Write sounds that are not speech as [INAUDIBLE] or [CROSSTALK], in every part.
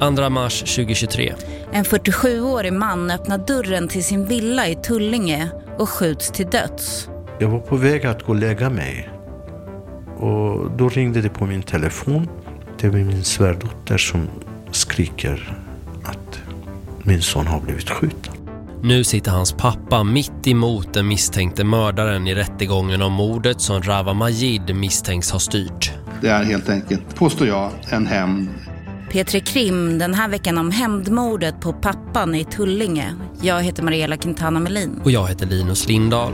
2 mars 2023. En 47-årig man öppnar dörren till sin villa i Tullinge och skjuts till döds. Jag var på väg att gå och lägga mig. Och då ringde det på min telefon. Det var min svärdotter som skriker att min son har blivit skjuten. Nu sitter hans pappa mitt emot den misstänkte mördaren i rättegången om mordet som Rava Majid misstänks ha styrt. Det är helt enkelt, påstår jag, en hämnd. Petri Krim den här veckan om hämndmordet på pappan i Tullinge. Jag heter Mariella Quintana Melin. Och jag heter Linus Lindahl.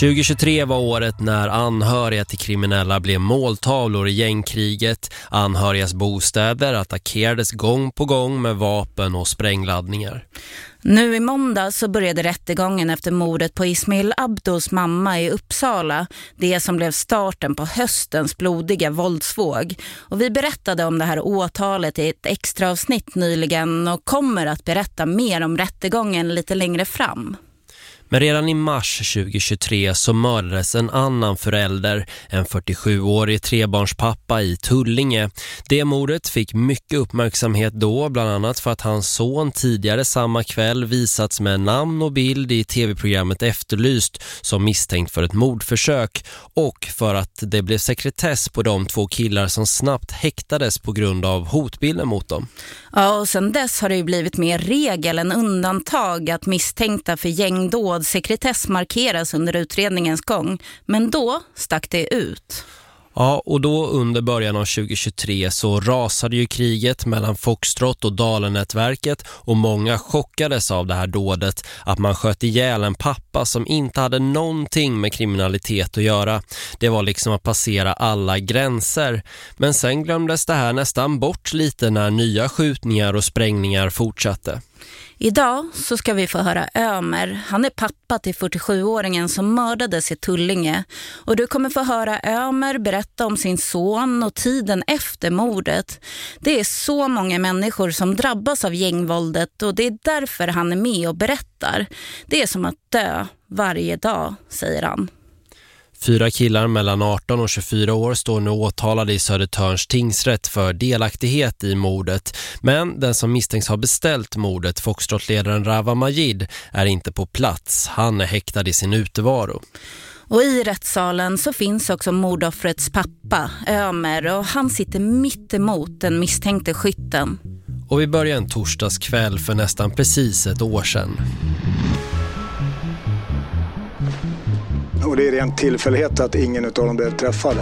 2023 var året när anhöriga till kriminella blev måltavlor i gängkriget. Anhörigas bostäder attackerades gång på gång med vapen och sprängladdningar. Nu i måndag så började rättegången efter mordet på Ismail Abdos mamma i Uppsala. Det som blev starten på höstens blodiga våldsvåg. Och vi berättade om det här åtalet i ett extra avsnitt nyligen och kommer att berätta mer om rättegången lite längre fram. Men redan i mars 2023 så mördades en annan förälder, en 47-årig trebarnspappa i Tullinge. Det mordet fick mycket uppmärksamhet då, bland annat för att hans son tidigare samma kväll visats med namn och bild i tv-programmet Efterlyst som misstänkt för ett mordförsök och för att det blev sekretess på de två killar som snabbt häktades på grund av hotbilden mot dem. Ja, och sen dess har det ju blivit mer regel än undantag att misstänkta för gängdåd sekretessmarkeras under utredningens gång. Men då stack det ut. Ja, och då under början av 2023 så rasade ju kriget mellan Foxtrot och Dalenätverket och många chockades av det här dådet att man sköt ihjäl en pappa som inte hade någonting med kriminalitet att göra. Det var liksom att passera alla gränser. Men sen glömdes det här nästan bort lite när nya skjutningar och sprängningar fortsatte. Idag så ska vi få höra Ömer. Han är pappa till 47-åringen som mördades i Tullinge. Och du kommer få höra Ömer berätta om sin son och tiden efter mordet. Det är så många människor som drabbas av gängvåldet och det är därför han är med och berättar. Det är som att dö varje dag, säger han. Fyra killar mellan 18 och 24 år står nu åtalade i Södertörns tingsrätt för delaktighet i mordet. Men den som misstänks ha beställt mordet, Foxtrotledaren Rava Majid, är inte på plats. Han är häktad i sin utevaro. Och i rättssalen så finns också mordoffrets pappa, Ömer, och han sitter mitt emot den misstänkte skytten. Och vi börjar en torsdagskväll för nästan precis ett år sedan. Och det är ren tillfällighet att ingen av dem blev träffade.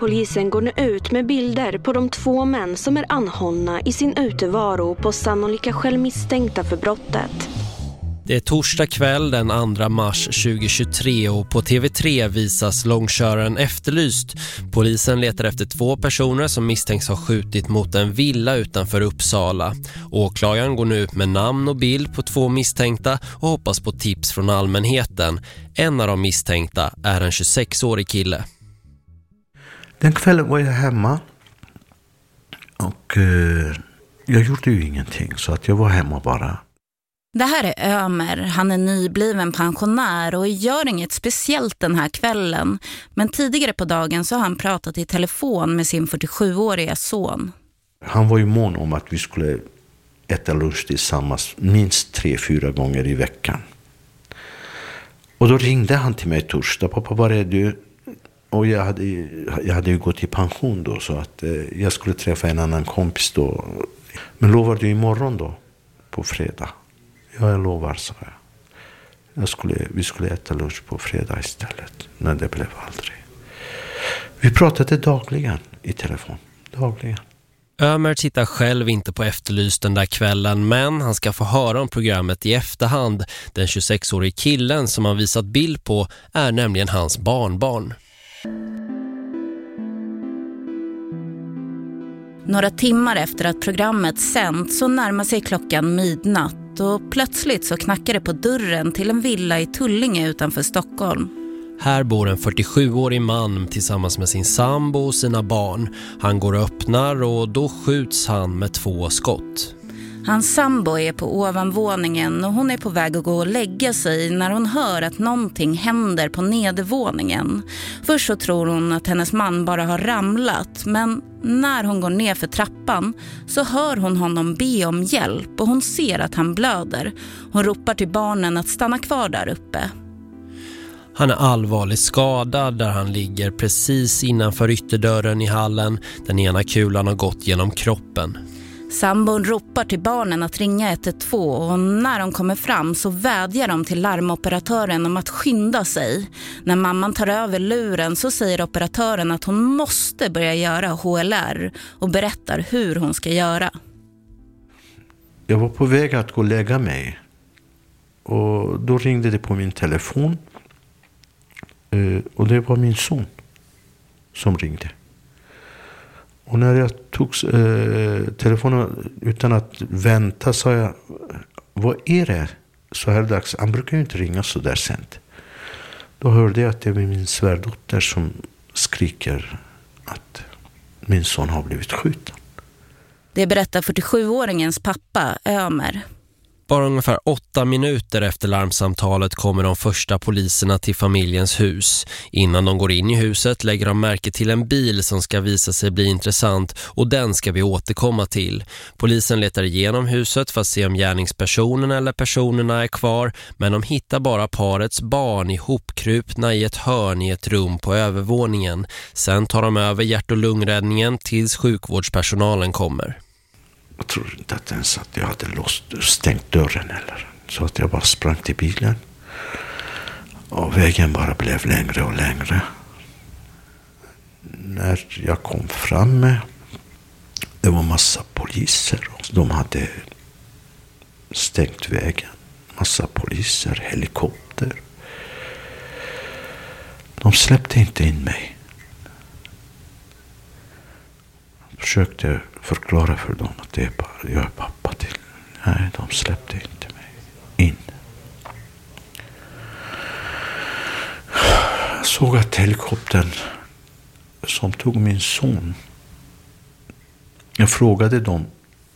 Polisen går nu ut med bilder på de två män som är anhållna i sin utevaro på sannolika självmisstänkta för brottet. Det är torsdag kväll den 2 mars 2023 och på TV3 visas långköraren efterlyst. Polisen letar efter två personer som misstänks ha skjutit mot en villa utanför Uppsala. Åklagaren går nu ut med namn och bild på två misstänkta och hoppas på tips från allmänheten. En av de misstänkta är en 26-årig kille. Den kvällen var jag hemma och eh, jag gjorde ju ingenting så att jag var hemma bara. Det här är Ömer. Han är nybliven pensionär och gör inget speciellt den här kvällen. Men tidigare på dagen så har han pratat i telefon med sin 47-åriga son. Han var ju mån om att vi skulle äta lunch tillsammans minst tre, fyra gånger i veckan. Och då ringde han till mig torsdag. Pappa, var är du? Och jag hade, jag hade ju gått i pension då så att eh, jag skulle träffa en annan kompis då. Men lovar du imorgon då? På fredag? Ja, jag lovar, sa jag. jag skulle, vi skulle äta lunch på fredag istället. Men det blev aldrig. Vi pratade dagligen i telefon. Dagligen. Ömer tittar själv inte på Efterlyst den där kvällen men han ska få höra om programmet i efterhand. Den 26-årige killen som han visat bild på är nämligen hans barnbarn. Några timmar efter att programmet sänt så närmar sig klockan midnatt och plötsligt så knackar det på dörren till en villa i Tullinge utanför Stockholm. Här bor en 47-årig man tillsammans med sin sambo och sina barn. Han går och öppnar och då skjuts han med två skott. Hans sambo är på ovanvåningen och hon är på väg att gå och lägga sig när hon hör att någonting händer på nedervåningen. Först så tror hon att hennes man bara har ramlat men när hon går ner för trappan så hör hon honom be om hjälp och hon ser att han blöder. Hon ropar till barnen att stanna kvar där uppe. Han är allvarligt skadad där han ligger precis innanför ytterdörren i hallen. Den ena kulan har gått genom kroppen. Sambon ropar till barnen att ringa 112 och när de kommer fram så vädjar de till larmoperatören om att skynda sig. När mamman tar över luren så säger operatören att hon måste börja göra HLR och berättar hur hon ska göra. Jag var på väg att gå och lägga mig. Och då ringde det på min telefon. Eh, och det var min son som ringde. Och när jag tog eh, telefonen utan att vänta sa jag, vad är det så här dags? Han brukar ju inte ringa så där sent. Då hörde jag att det var min svärdotter som skriker att min son har blivit skjuten. Det berättar 47-åringens pappa Ömer. Bara ungefär åtta minuter efter larmsamtalet kommer de första poliserna till familjens hus. Innan de går in i huset lägger de märke till en bil som ska visa sig bli intressant och den ska vi återkomma till. Polisen letar igenom huset för att se om gärningspersonen eller personerna är kvar men de hittar bara parets barn ihopkrupna i ett hörn i ett rum på övervåningen. Sen tar de över hjärt- och lungräddningen tills sjukvårdspersonalen kommer. Jag trodde inte att ens att jag hade låst, stängt dörren eller. Så att jag bara sprang till bilen. Och vägen bara blev längre och längre. När jag kom fram det var massa poliser. De hade stängt vägen. Massa poliser, helikopter. De släppte inte in mig. Jag försökte förklara för dem att det är bara, jag är pappa till. Nej, de släppte inte mig in. Jag såg att helikoptern som tog min son. Jag frågade dem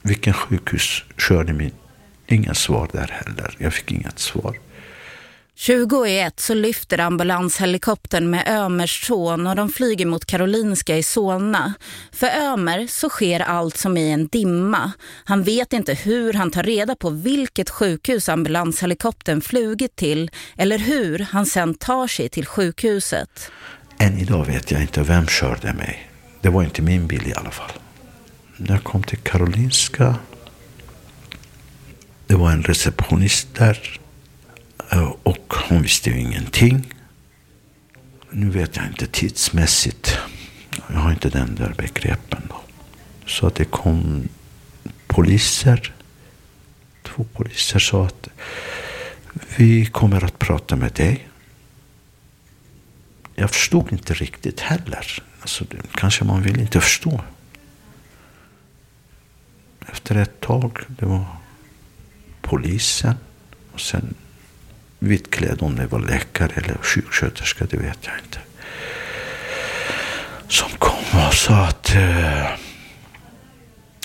vilken sjukhus körde min. Inga svar där heller. Jag fick inget svar. 20 så lyfter ambulanshelikoptern med Ömers son och de flyger mot Karolinska i Solna. För Ömer så sker allt som i en dimma. Han vet inte hur han tar reda på vilket sjukhus ambulanshelikoptern flugit till eller hur han sen tar sig till sjukhuset. Än idag vet jag inte vem körde mig. Det var inte min bil i alla fall. När jag kom till Karolinska. Det var en receptionist där Eh, och hon visste ju ingenting. Nu vet jag inte tidsmässigt. Jag har inte den där begreppen. Då. Så att det kom poliser. Två poliser sa att vi kommer att prata med dig. Jag förstod inte riktigt heller. Alltså, kanske man vill inte förstå. Efter ett tag, det var polisen. Och sen vitklädd, om det var läkare eller sjuksköterska, det vet jag inte. Som kom och sa att eh,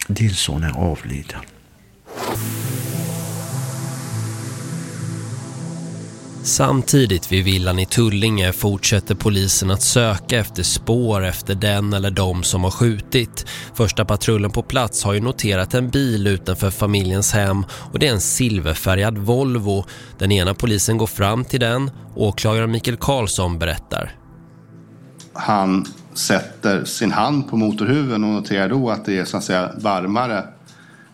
din son är avliden. Samtidigt vid villan i Tullinge fortsätter polisen att söka efter spår efter den eller de som har skjutit. Första patrullen på plats har ju noterat en bil utanför familjens hem och det är en silverfärgad Volvo. Den ena polisen går fram till den, åklagaren Mikael Karlsson berättar. Han sätter sin hand på motorhuven och noterar då att det är så att säga varmare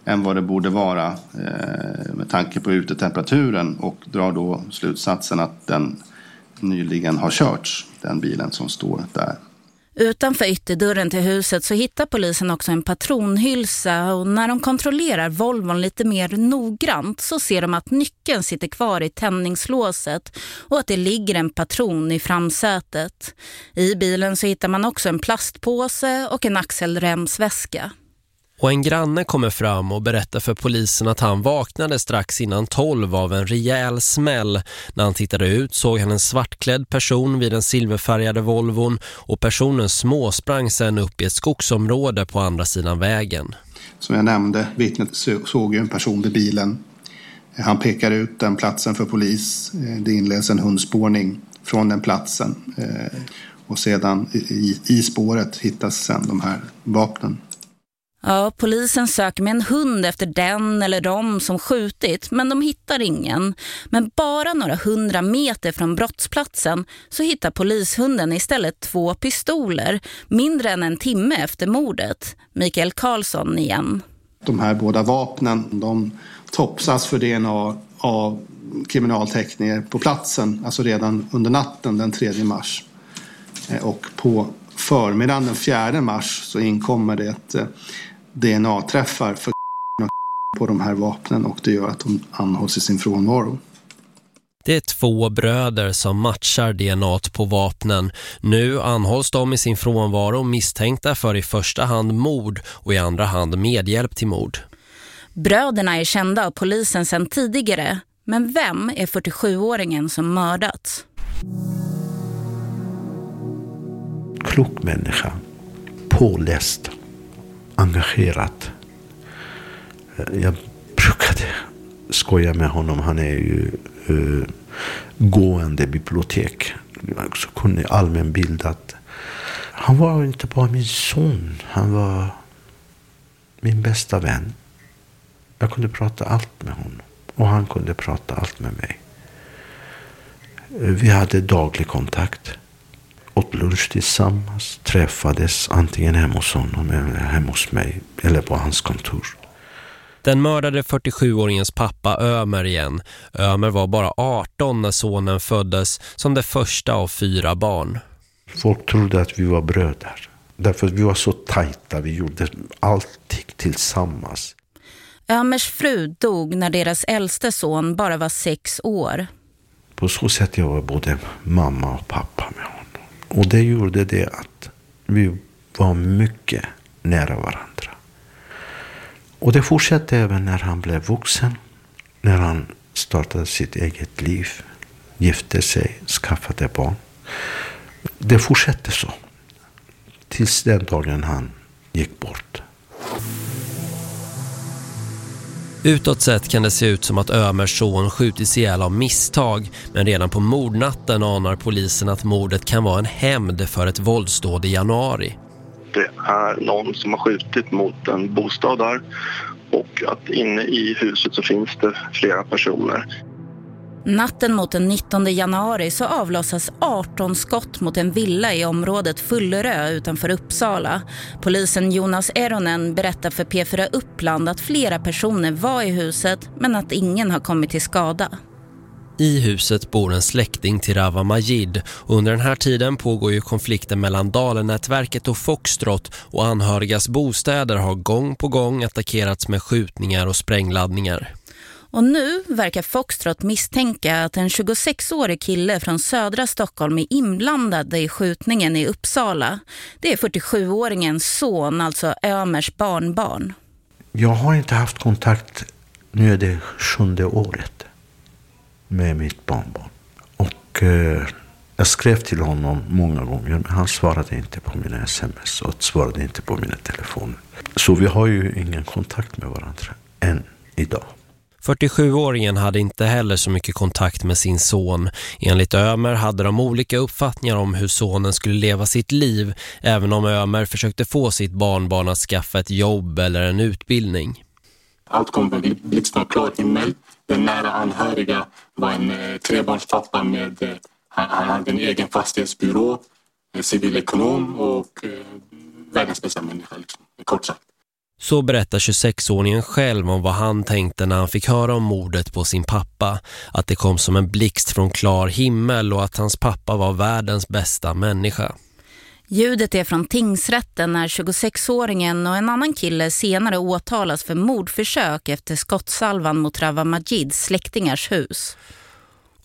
än vad det borde vara eh, med tanke på utetemperaturen och drar då slutsatsen att den nyligen har körts, den bilen som står där. Utanför ytterdörren till huset så hittar polisen också en patronhylsa och när de kontrollerar Volvon lite mer noggrant så ser de att nyckeln sitter kvar i tändningslåset och att det ligger en patron i framsätet. I bilen så hittar man också en plastpåse och en axelremsväska. Och en granne kommer fram och berättar för polisen att han vaknade strax innan tolv av en rejäl smäll. När han tittade ut såg han en svartklädd person vid den silverfärgade Volvon och personen småsprang sen upp i ett skogsområde på andra sidan vägen. Som jag nämnde, vittnet såg ju en person vid bilen. Han pekar ut den platsen för polis. Eh, det inleds en hundspårning från den platsen. Eh, och sedan i, i spåret hittas sen de här vapnen. Ja, polisen söker med en hund efter den eller de som skjutit men de hittar ingen. Men bara några hundra meter från brottsplatsen så hittar polishunden istället två pistoler mindre än en timme efter mordet. Mikael Karlsson igen. De här båda vapnen de topsas för DNA av kriminaltekniker på platsen, alltså redan under natten den 3 mars. Eh, och på förmiddagen den 4 mars så inkommer det ett eh, DNA-träffar för [LAUGHS] på de här vapnen och det gör att de anhålls i sin frånvaro. Det är två bröder som matchar DNA på vapnen. Nu anhålls de i sin frånvaro misstänkta för i första hand mord och i andra hand medhjälp till mord. Bröderna är kända av polisen sedan tidigare. Men vem är 47-åringen som mördats? Klok människa. Påläst engagerat. Jag brukade skoja med honom. Han är ju uh, gående bibliotek. Så kunde allmänbildat. Han var inte bara min son. Han var min bästa vän. Jag kunde prata allt med honom. Och han kunde prata allt med mig. Vi hade daglig kontakt åt lunch tillsammans, träffades antingen hemma hos honom eller hemma hos mig eller på hans kontor. Den mördade 47-åringens pappa Ömer igen. Ömer var bara 18 när sonen föddes som det första av fyra barn. Folk trodde att vi var bröder. Därför att vi var så tajta, vi gjorde allting tillsammans. Ömers fru dog när deras äldste son bara var sex år. På så sätt jag var både mamma och pappa med honom. Och det gjorde det att vi var mycket nära varandra. Och det fortsatte även när han blev vuxen. När han startade sitt eget liv. Gifte sig, skaffade barn. Det fortsatte så. Tills den dagen han gick bort. Utåt sett kan det se ut som att Ömers son skjutits ihjäl av misstag men redan på mordnatten anar polisen att mordet kan vara en hämnd för ett våldsdåd i januari. Det är någon som har skjutit mot en bostad där och att inne i huset så finns det flera personer. Natten mot den 19 januari så avlossas 18 skott mot en villa i området Fullerö utanför Uppsala. Polisen Jonas Eronen berättar för P4 Uppland att flera personer var i huset men att ingen har kommit till skada. I huset bor en släkting till Rava Majid och under den här tiden pågår ju konflikten mellan Dalenätverket och Foxtrot och anhörigas bostäder har gång på gång attackerats med skjutningar och sprängladdningar. Och nu verkar Foxtrot misstänka att en 26-årig kille från södra Stockholm är inblandad i skjutningen i Uppsala. Det är 47-åringens son, alltså Ömers barnbarn. Jag har inte haft kontakt, nu är det sjunde året, med mitt barnbarn. Och eh, jag skrev till honom många gånger, men han svarade inte på mina sms och svarade inte på mina telefoner. Så vi har ju ingen kontakt med varandra än idag. 47-åringen hade inte heller så mycket kontakt med sin son. Enligt Ömer hade de olika uppfattningar om hur sonen skulle leva sitt liv, även om Ömer försökte få sitt barnbarn att skaffa ett jobb eller en utbildning. Allt kom väl i blixten klar himmel. Den nära anhöriga var en eh, trebarnspappa med, eh, han, han hade en egen fastighetsbyrå, eh, civilekonom och eh, världens bästa människa, liksom, kort sagt. Så berättar 26-åringen själv om vad han tänkte när han fick höra om mordet på sin pappa. Att det kom som en blixt från klar himmel och att hans pappa var världens bästa människa. Ljudet är från tingsrätten när 26-åringen och en annan kille senare åtalas för mordförsök efter skottsalvan mot Rava Majids släktingars hus.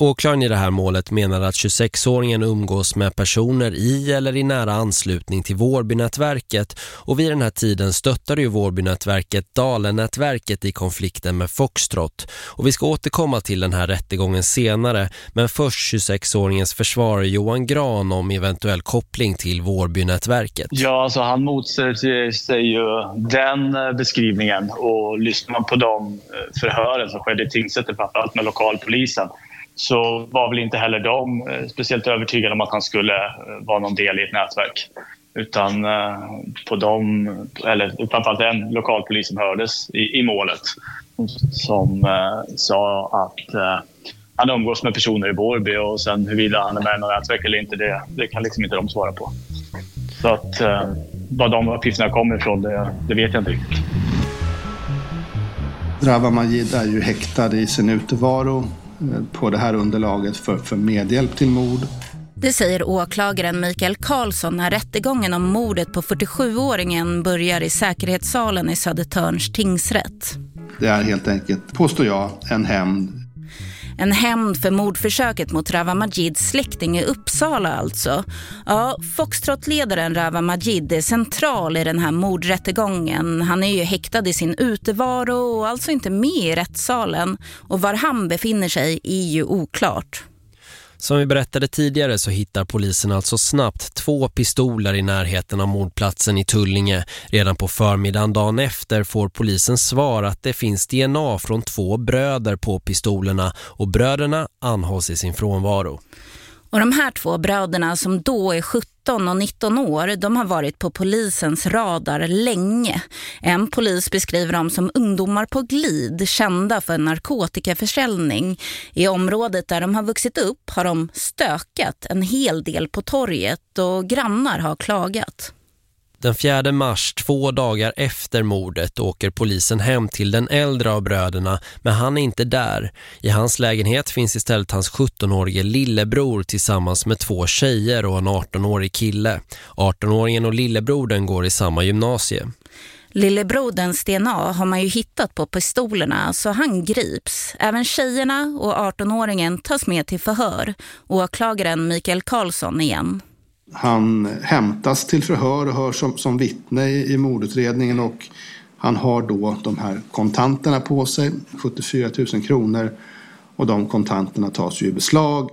Åklagaren i det här målet menar att 26-åringen umgås med personer i eller i nära anslutning till Vårbynätverket och vid den här tiden stöttade ju Vårbynätverket Dalenätverket i konflikten med Foxtrot. Och vi ska återkomma till den här rättegången senare men först 26-åringens försvarare Johan Gran om eventuell koppling till Vårbynätverket. Ja, alltså han motsäger sig ju den eh, beskrivningen och lyssnar man på de eh, förhören som skedde i tingsrätten framförallt med lokalpolisen så var väl inte heller de eh, speciellt övertygade om att han skulle eh, vara någon del i ett nätverk. Utan eh, på dem, eller framförallt en lokalpolis som hördes i, i målet som sa att han umgås med personer i Borby och sen huruvida han är med i något nätverk eller inte, det, det kan liksom inte de svara på. Så att eh, var de uppgifterna kommer ifrån, det, det vet jag inte riktigt. Drawa Majid är ju häktad i sin utevaro på det här underlaget för, för medhjälp till mord. Det säger åklagaren Mikael Karlsson när rättegången om mordet på 47-åringen börjar i säkerhetssalen i Södertörns tingsrätt. Det är helt enkelt, påstår jag, en hämnd en hämnd för mordförsöket mot Rava Majids släkting i Uppsala alltså. Ja, Foxtrot-ledaren Rava Majid är central i den här mordrättegången. Han är ju häktad i sin utevaro och alltså inte med i rättssalen. Och var han befinner sig är ju oklart. Som vi berättade tidigare så hittar polisen alltså snabbt två pistoler i närheten av mordplatsen i Tullinge. Redan på förmiddagen dagen efter får polisen svar att det finns DNA från två bröder på pistolerna och bröderna anhålls i sin frånvaro. Och de här två bröderna som då är 17 och 19 år, de har varit på polisens radar länge. En polis beskriver dem som ungdomar på glid, kända för narkotikaförsäljning. I området där de har vuxit upp har de stökat en hel del på torget och grannar har klagat. Den 4 mars, två dagar efter mordet, åker polisen hem till den äldre av bröderna, men han är inte där. I hans lägenhet finns istället hans 17-årige lillebror tillsammans med två tjejer och en 18-årig kille. 18-åringen och lillebrodern går i samma gymnasie. Lillebroderns DNA har man ju hittat på pistolerna så han grips. Även tjejerna och 18-åringen tas med till förhör. Åklagaren Mikael Karlsson igen. Han hämtas till förhör och hörs som, som vittne i, i mordutredningen och han har då de här kontanterna på sig, 74 000 kronor och de kontanterna tas ju i beslag.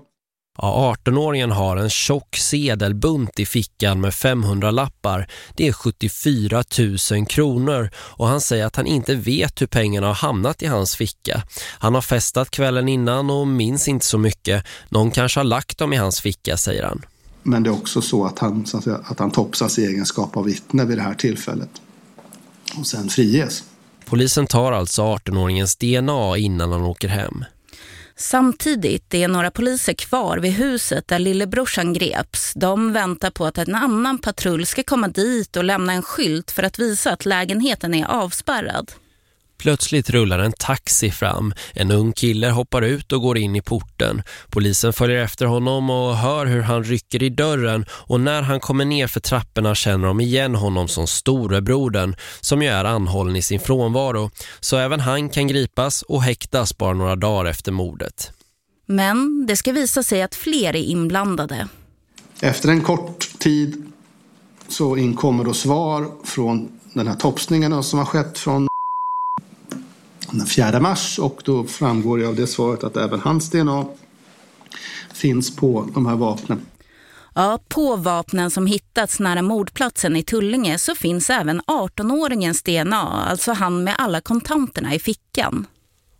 Ja, 18-åringen har en tjock sedelbunt i fickan med 500 lappar. Det är 74 000 kronor och han säger att han inte vet hur pengarna har hamnat i hans ficka. Han har festat kvällen innan och minns inte så mycket. Någon kanske har lagt dem i hans ficka, säger han. Men det är också så att han, så att, säga, att han topsas i egenskap av vittne vid det här tillfället. Och sen friges. Polisen tar alltså 18-åringens DNA innan han åker hem. Samtidigt är några poliser kvar vid huset där lillebrorsan greps. De väntar på att en annan patrull ska komma dit och lämna en skylt för att visa att lägenheten är avspärrad. Plötsligt rullar en taxi fram. En ung kille hoppar ut och går in i porten. Polisen följer efter honom och hör hur han rycker i dörren och när han kommer ner för trapporna känner de igen honom som storebrodern som ju är anhållen i sin frånvaro. Så även han kan gripas och häktas bara några dagar efter mordet. Men det ska visa sig att fler är inblandade. Efter en kort tid så inkommer då svar från den här topsningen som har skett från den 4 mars och då framgår det av det svaret att även hans DNA finns på de här vapnen. Ja, på vapnen som hittats nära mordplatsen i Tullinge så finns även 18-åringens DNA, alltså han med alla kontanterna i fickan.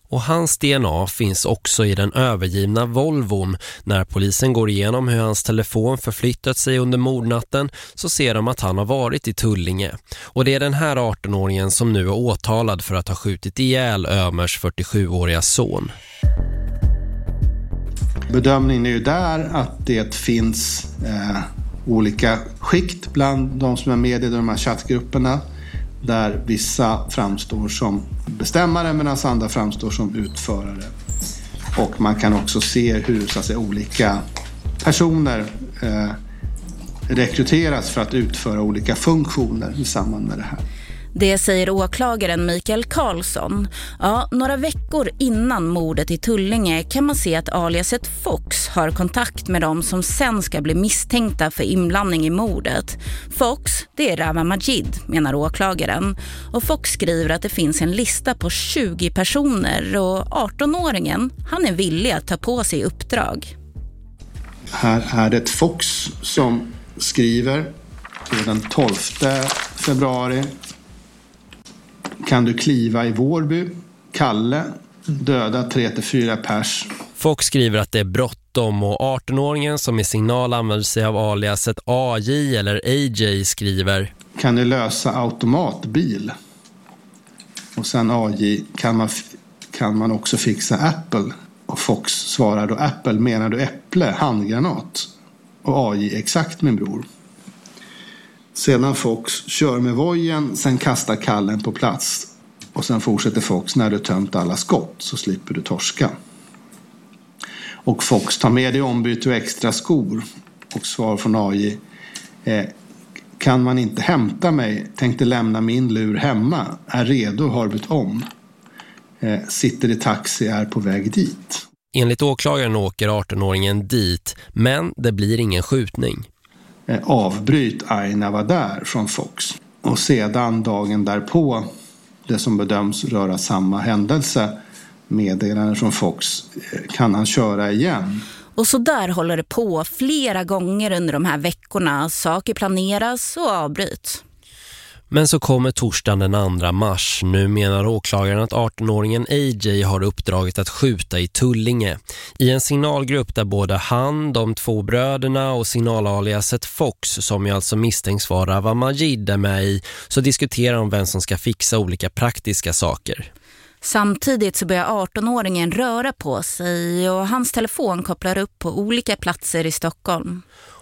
Och hans DNA finns också i den övergivna Volvon. När polisen går igenom hur hans telefon förflyttat sig under mordnatten så ser de att han har varit i Tullinge. Och det är den här 18-åringen som nu är åtalad för att ha skjutit ihjäl Ömers 47-åriga son. Bedömningen är ju där att det finns eh, olika skikt bland de som är med i de här chattgrupperna där vissa framstår som bestämmare medan andra framstår som utförare. Och man kan också se hur så att säga, olika personer eh, rekryteras för att utföra olika funktioner i samband med det här. Det säger åklagaren Mikael Karlsson. Ja, några veckor innan mordet i Tullinge kan man se att aliaset Fox har kontakt med dem som sen ska bli misstänkta för inblandning i mordet. Fox, det är Rava Majid, menar åklagaren. Och Fox skriver att det finns en lista på 20 personer och 18-åringen, han är villig att ta på sig uppdrag. Här är det Fox som skriver den 12 februari kan du kliva i Vårby, Kalle, döda 3-4 pers. Fox skriver att det är bråttom och 18-åringen som i signal använder sig av aliaset AJ eller AJ skriver Kan du lösa automatbil? Och sen AJ kan man, kan man också fixa Apple. Och Fox svarar då Apple menar du äpple, handgranat. Och AJ exakt min bror. Sedan Fox kör med vojen, sen kastar kallen på plats. Och sen fortsätter Fox, när du tömt alla skott så slipper du torska. Och Fox tar med dig ombyte och extra skor. Och svar från AJ. Eh, kan man inte hämta mig? Tänkte lämna min lur hemma. Är redo, har bytt om. Eh, sitter i taxi, är på väg dit. Enligt åklagaren åker 18-åringen dit, men det blir ingen skjutning. Eh, avbryt Aina var där från Fox. Och sedan dagen därpå, det som bedöms röra samma händelse, meddelande från Fox, eh, kan han köra igen. Och så där håller det på flera gånger under de här veckorna. Saker planeras och avbryts. Men så kommer torsdagen den 2 mars. Nu menar åklagaren att 18-åringen AJ har uppdraget att skjuta i Tullinge. I en signalgrupp där både han, de två bröderna och signalaliaset Fox, som ju alltså misstänks vara Rava Majid är med i, så diskuterar de vem som ska fixa olika praktiska saker. Samtidigt så börjar 18-åringen röra på sig och hans telefon kopplar upp på olika platser i Stockholm.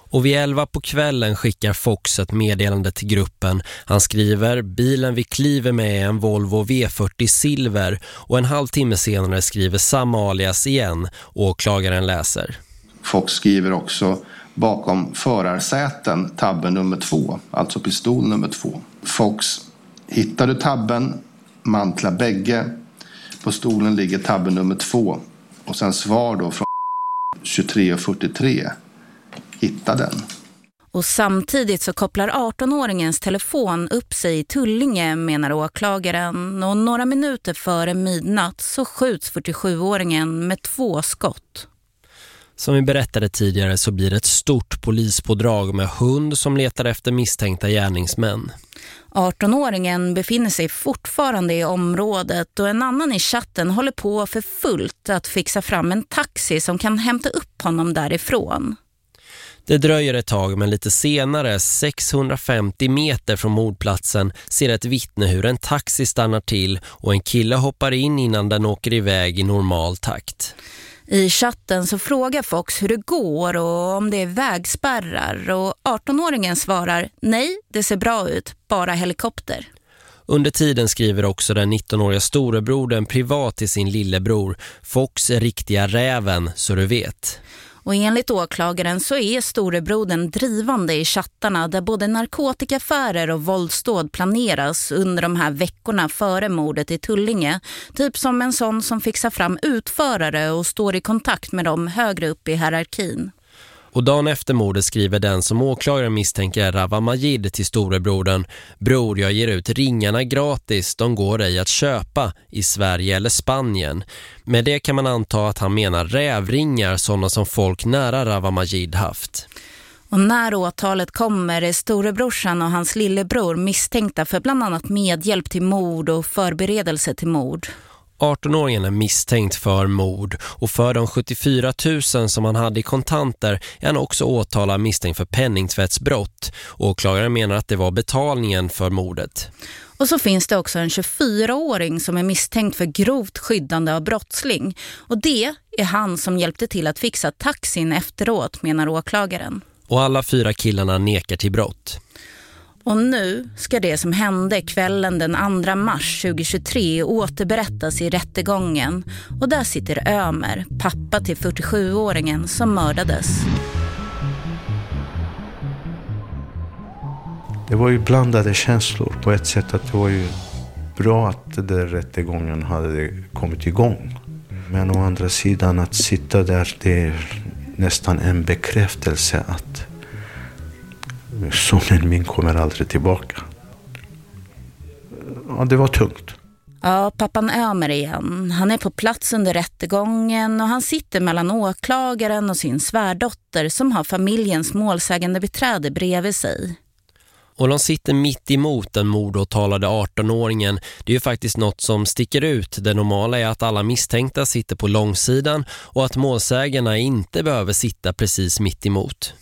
Och vid 11 på kvällen skickar Fox ett meddelande till gruppen. Han skriver, bilen vi kliver med är en Volvo V40 Silver och en halvtimme senare skriver samma alias igen. Åklagaren läser. Fox skriver också bakom förarsäten tabben nummer två, alltså pistol nummer två. Fox, hittar du tabben, mantla bägge. På stolen ligger tabben nummer två och sen svar då från 23.43 hitta den. Och samtidigt så kopplar 18-åringens telefon upp sig i Tullinge menar åklagaren och några minuter före midnatt så skjuts 47-åringen med två skott. Som vi berättade tidigare så blir det ett stort polispådrag med hund som letar efter misstänkta gärningsmän. 18-åringen befinner sig fortfarande i området och en annan i chatten håller på för fullt att fixa fram en taxi som kan hämta upp honom därifrån. Det dröjer ett tag men lite senare, 650 meter från mordplatsen, ser ett vittne hur en taxi stannar till och en kille hoppar in innan den åker iväg i normal takt. I chatten så frågar Fox hur det går och om det är vägspärrar och 18-åringen svarar nej, det ser bra ut, bara helikopter. Under tiden skriver också den 19-åriga storebrodern privat till sin lillebror Fox är riktiga räven så du vet. Och enligt åklagaren så är storebrodern drivande i chattarna där både narkotikaffärer och våldsdåd planeras under de här veckorna före mordet i Tullinge. Typ som en sån som fixar fram utförare och står i kontakt med dem högre upp i hierarkin. Och dagen efter mordet skriver den som åklagaren misstänker Rava Majid till storebrodern Bror, jag ger ut ringarna gratis, de går ej att köpa i Sverige eller Spanien. Med det kan man anta att han menar rävringar, sådana som folk nära Rava Majid haft. Och när åtalet kommer är storebrorsan och hans lillebror misstänkta för bland annat medhjälp till mord och förberedelse till mord. 18-åringen är misstänkt för mord och för de 74 000 som han hade i kontanter är han också åtalad misstänkt för penningtvättsbrott. Åklagaren menar att det var betalningen för mordet. Och så finns det också en 24-åring som är misstänkt för grovt skyddande av brottsling. Och det är han som hjälpte till att fixa taxin efteråt, menar åklagaren. Och alla fyra killarna nekar till brott. Och nu ska det som hände kvällen den 2 mars 2023 återberättas i rättegången. Och där sitter Ömer, pappa till 47-åringen som mördades. Det var ju blandade känslor på ett sätt att det var ju bra att den där rättegången hade kommit igång. Men å andra sidan att sitta där, det är nästan en bekräftelse att sonen min kommer aldrig tillbaka. Ja, det var tungt. Ja, pappan Ömer igen. Han är på plats under rättegången och han sitter mellan åklagaren och sin svärdotter som har familjens målsägande beträde bredvid sig. Och de sitter mitt emot den mordåtalade 18-åringen. Det är ju faktiskt något som sticker ut. Det normala är att alla misstänkta sitter på långsidan och att målsägarna inte behöver sitta precis mitt emot.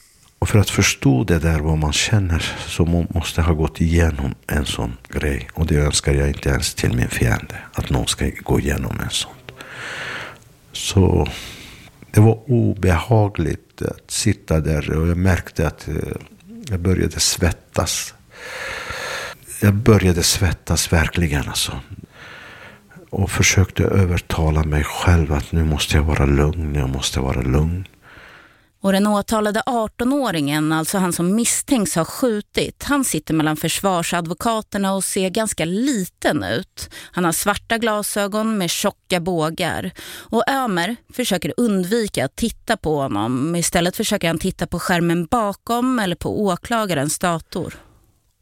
Och för att förstå det där vad man känner så måste ha gått igenom en sån grej. Och det önskar jag inte ens till min fiende. Att någon ska gå igenom en sån. Så det var obehagligt att sitta där och jag märkte att eh, jag började svettas. Jag började svettas verkligen alltså. Och försökte övertala mig själv att nu måste jag vara lugn, jag måste vara lugn. Och den åtalade 18-åringen, alltså han som misstänks ha skjutit, han sitter mellan försvarsadvokaterna och ser ganska liten ut. Han har svarta glasögon med tjocka bågar. Och Ömer försöker undvika att titta på honom. Istället försöker han titta på skärmen bakom eller på åklagarens dator.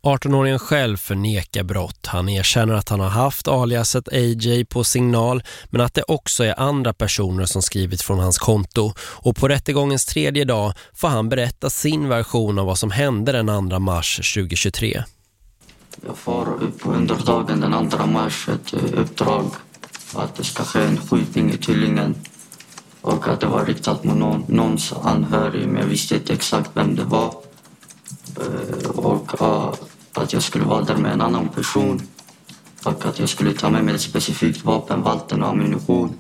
18-åringen själv förnekar brott. Han erkänner att han har haft aliaset AJ på signal men att det också är andra personer som skrivit från hans konto. Och på rättegångens tredje dag får han berätta sin version av vad som hände den 2 mars 2023. Jag får upp under dagen den 2 mars ett eh, uppdrag att det ska ske en skjutning i Tyllingen och att det var riktat mot någon, någons anhörig men jag visste inte exakt vem det var. Eh, och att jag skulle vara där med en annan person och att jag skulle ta med mig ett specifikt vapen, valten och ammunition.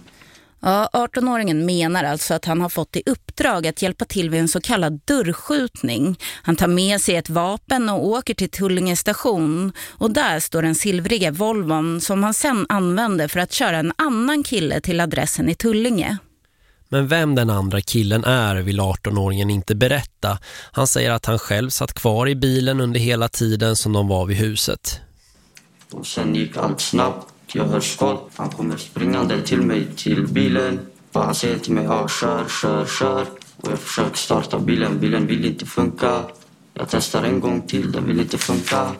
Ja, 18-åringen menar alltså att han har fått i uppdrag att hjälpa till vid en så kallad dörrskjutning. Han tar med sig ett vapen och åker till Tullinge station och där står den silvriga Volvon som han sen använder för att köra en annan kille till adressen i Tullinge. Men vem den andra killen är vill 18-åringen inte berätta. Han säger att han själv satt kvar i bilen under hela tiden som de var vid huset. Och sen gick allt snabbt. Jag hör skott. Han kommer springande till mig till bilen. Och han säger till mig, ja, kör, kör, kör. Och jag försöker starta bilen. Bilen vill inte funka. Jag testar en gång till, den vill inte funka.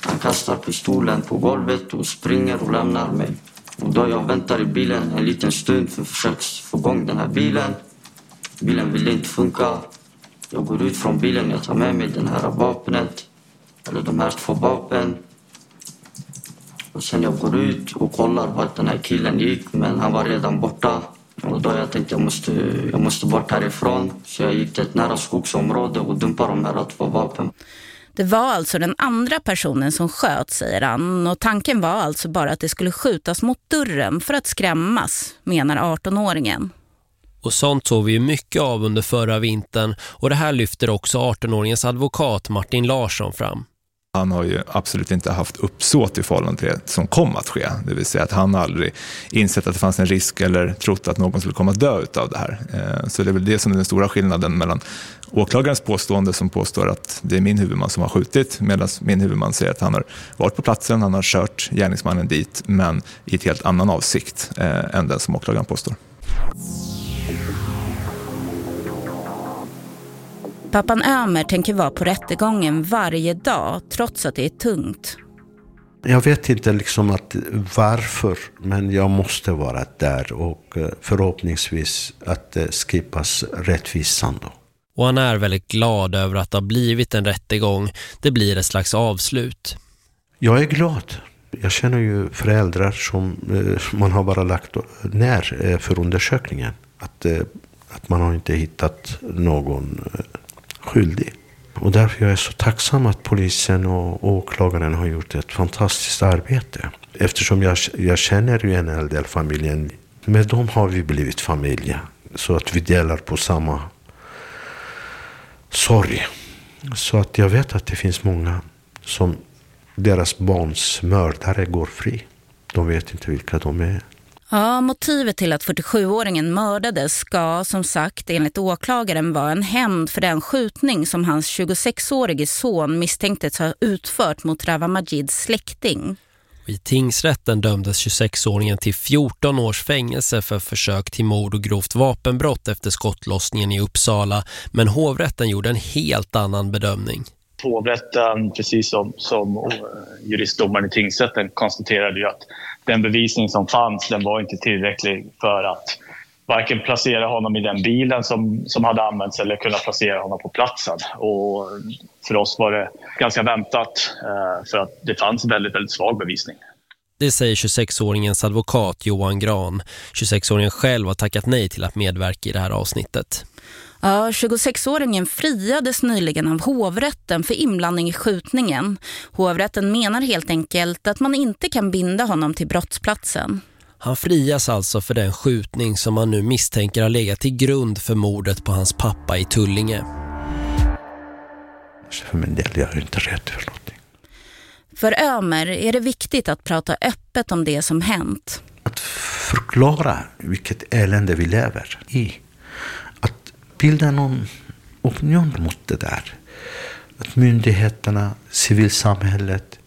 Han kastar pistolen på golvet och springer och lämnar mig. Och då jag väntar i bilen en liten stund för att försöka få igång den här bilen. Bilen ville inte funka. Jag går ut från bilen, jag tar med mig det här vapnet. Eller de här två vapen. Och sen jag går ut och kollar vart den här killen gick, men han var redan borta. Och då jag tänkte jag måste, jag måste bort härifrån. Så jag gick till ett nära skogsområde och dumpade de här två vapnen. Det var alltså den andra personen som sköt, säger han. Och tanken var alltså bara att det skulle skjutas mot dörren för att skrämmas, menar 18-åringen. Och sånt såg vi ju mycket av under förra vintern och det här lyfter också 18-åringens advokat Martin Larsson fram. Han har ju absolut inte haft uppsåt i förhållande till det som kom att ske. Det vill säga att han aldrig insett att det fanns en risk eller trott att någon skulle komma att dö av det här. Eh, så det är väl det som är den stora skillnaden mellan åklagarens påstående som påstår att det är min huvudman som har skjutit medan min huvudman säger att han har varit på platsen, han har kört gärningsmannen dit men i ett helt annan avsikt eh, än den som åklagaren påstår. Pappan Ömer tänker vara på rättegången varje dag trots att det är tungt. Jag vet inte liksom att varför, men jag måste vara där och eh, förhoppningsvis att det skipas rättvisan då. Och han är väldigt glad över att det har blivit en rättegång. Det blir ett slags avslut. Jag är glad. Jag känner ju föräldrar som eh, man har bara lagt ner eh, för undersökningen. Att, att man har inte hittat någon skyldig. Och därför jag är så tacksam att polisen och åklagaren har gjort ett fantastiskt arbete. Eftersom jag, jag känner ju en hel del familjen. Med dem har vi blivit familj. Så att vi delar på samma sorg. Så att jag vet att det finns många som deras barns mördare går fri. De vet inte vilka de är. Ja, motivet till att 47-åringen mördades ska som sagt enligt åklagaren vara en hämnd för den skjutning som hans 26-årige son misstänktes ha utfört mot Rava Majids släkting. I tingsrätten dömdes 26-åringen till 14 års fängelse för försök till mord och grovt vapenbrott efter skottlossningen i Uppsala. Men hovrätten gjorde en helt annan bedömning. Hovrätten, precis som, som eh, juristdomaren i tingsrätten, konstaterade ju att den bevisning som fanns den var inte tillräcklig för att varken placera honom i den bilen som, som hade använts eller kunna placera honom på platsen. Och för oss var det ganska väntat eh, för att det fanns väldigt, väldigt svag bevisning. Det säger 26-åringens advokat Johan Gran. 26-åringen själv har tackat nej till att medverka i det här avsnittet. Ja, 26-åringen friades nyligen av hovrätten för inblandning i skjutningen. Hovrätten menar helt enkelt att man inte kan binda honom till brottsplatsen. Han frias alltså för den skjutning som man nu misstänker har legat till grund för mordet på hans pappa i Tullinge. För min del, jag är inte rädd för någonting. För Ömer är det viktigt att prata öppet om det som hänt. Att förklara vilket elände vi lever i. Bilda någon opinion mot det där. Att myndigheterna, civilsamhället,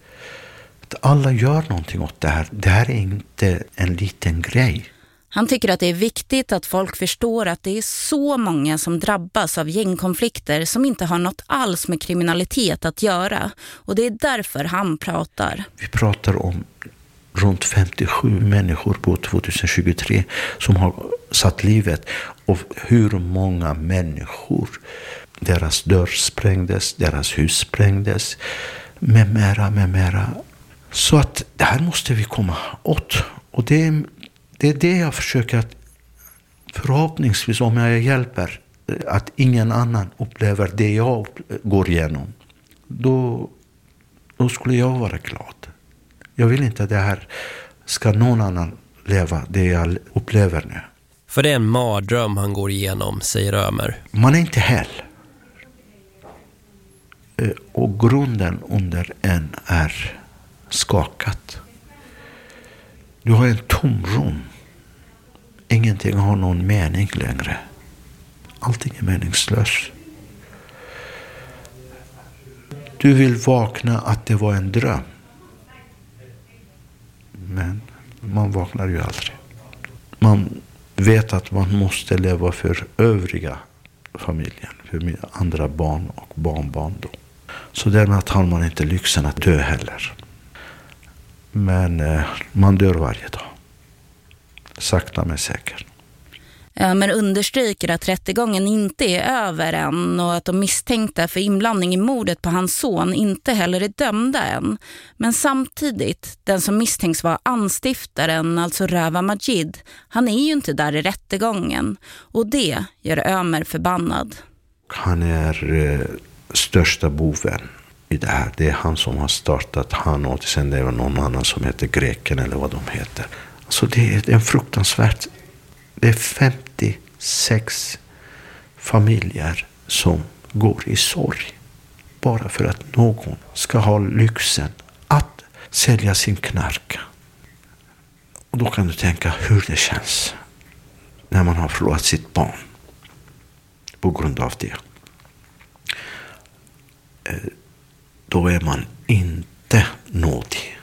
att alla gör någonting åt det här. Det här är inte en liten grej. Han tycker att det är viktigt att folk förstår att det är så många som drabbas av gängkonflikter som inte har något alls med kriminalitet att göra. Och det är därför han pratar. Vi pratar om runt 57 människor på 2023 som har satt livet. Och hur många människor, deras dörr sprängdes, deras hus sprängdes, med mera, med mera. Så att det här måste vi komma åt. Och det är, det är det jag försöker att förhoppningsvis om jag hjälper att ingen annan upplever det jag går igenom. Då, då skulle jag vara glad. Jag vill inte att det här ska någon annan leva, det jag upplever nu. För det är en mardröm han går igenom, säger Ömer. Man är inte hel. Och grunden under en är skakat. Du har en tomrum. Ingenting har någon mening längre. Allting är meningslöst. Du vill vakna att det var en dröm. Men man vaknar ju aldrig. Man vet att man måste leva för övriga familjen. För mina andra barn och barnbarn då. Så därmed har man inte lyxen att dö heller. Men eh, man dör varje dag. Sakta men säkert. Eh, men understryker att rättegången inte är över än och att de misstänkta för inblandning i mordet på hans son inte heller är dömda än. Men samtidigt, den som misstänks vara anstiftaren, alltså Röva Majid, han är ju inte där i rättegången. Och det gör Ömer förbannad. Han är eh, största boven i det här. Det är han som har startat han och sen det är någon annan som heter Greken eller vad de heter. Alltså, Så det är en fruktansvärt det är sex familjer som går i sorg. Bara för att någon ska ha lyxen att sälja sin knark. Och då kan du tänka hur det känns när man har förlorat sitt barn på grund av det. Eh, då är man inte nådig.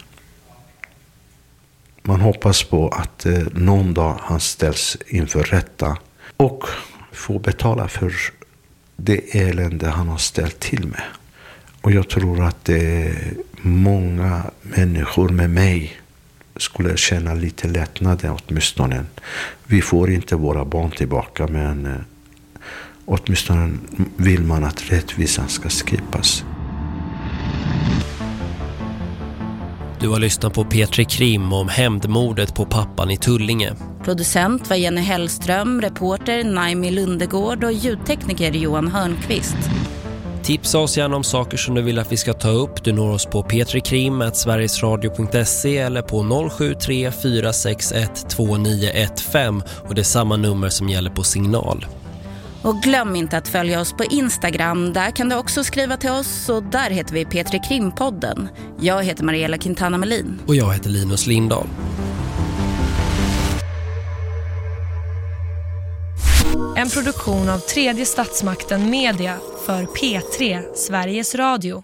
Man hoppas på att eh, någon dag han ställs inför rätta och få betala för det elände han har ställt till med. Och jag tror att det många människor med mig skulle känna lite lättnad åtminstone. Vi får inte våra barn tillbaka men eh, åtminstone vill man att rättvisan ska skipas. Du har lyssnat på Petri Krim om hämndmordet på pappan i Tullinge. Producent var Jenny Hellström, reporter Naimi Lundegård och ljudtekniker Johan Hörnqvist. Tipsa oss gärna om saker som du vill att vi ska ta upp. Du når oss på petrikrim.sverigesradio.se eller på 073 461 2915 och det är samma nummer som gäller på signal. Och glöm inte att följa oss på Instagram. Där kan du också skriva till oss och där heter vi Petri Krimpodden. Jag heter Mariella Quintana Melin. Och jag heter Linus Lindahl. En produktion av tredje statsmakten media för P3, Sveriges Radio.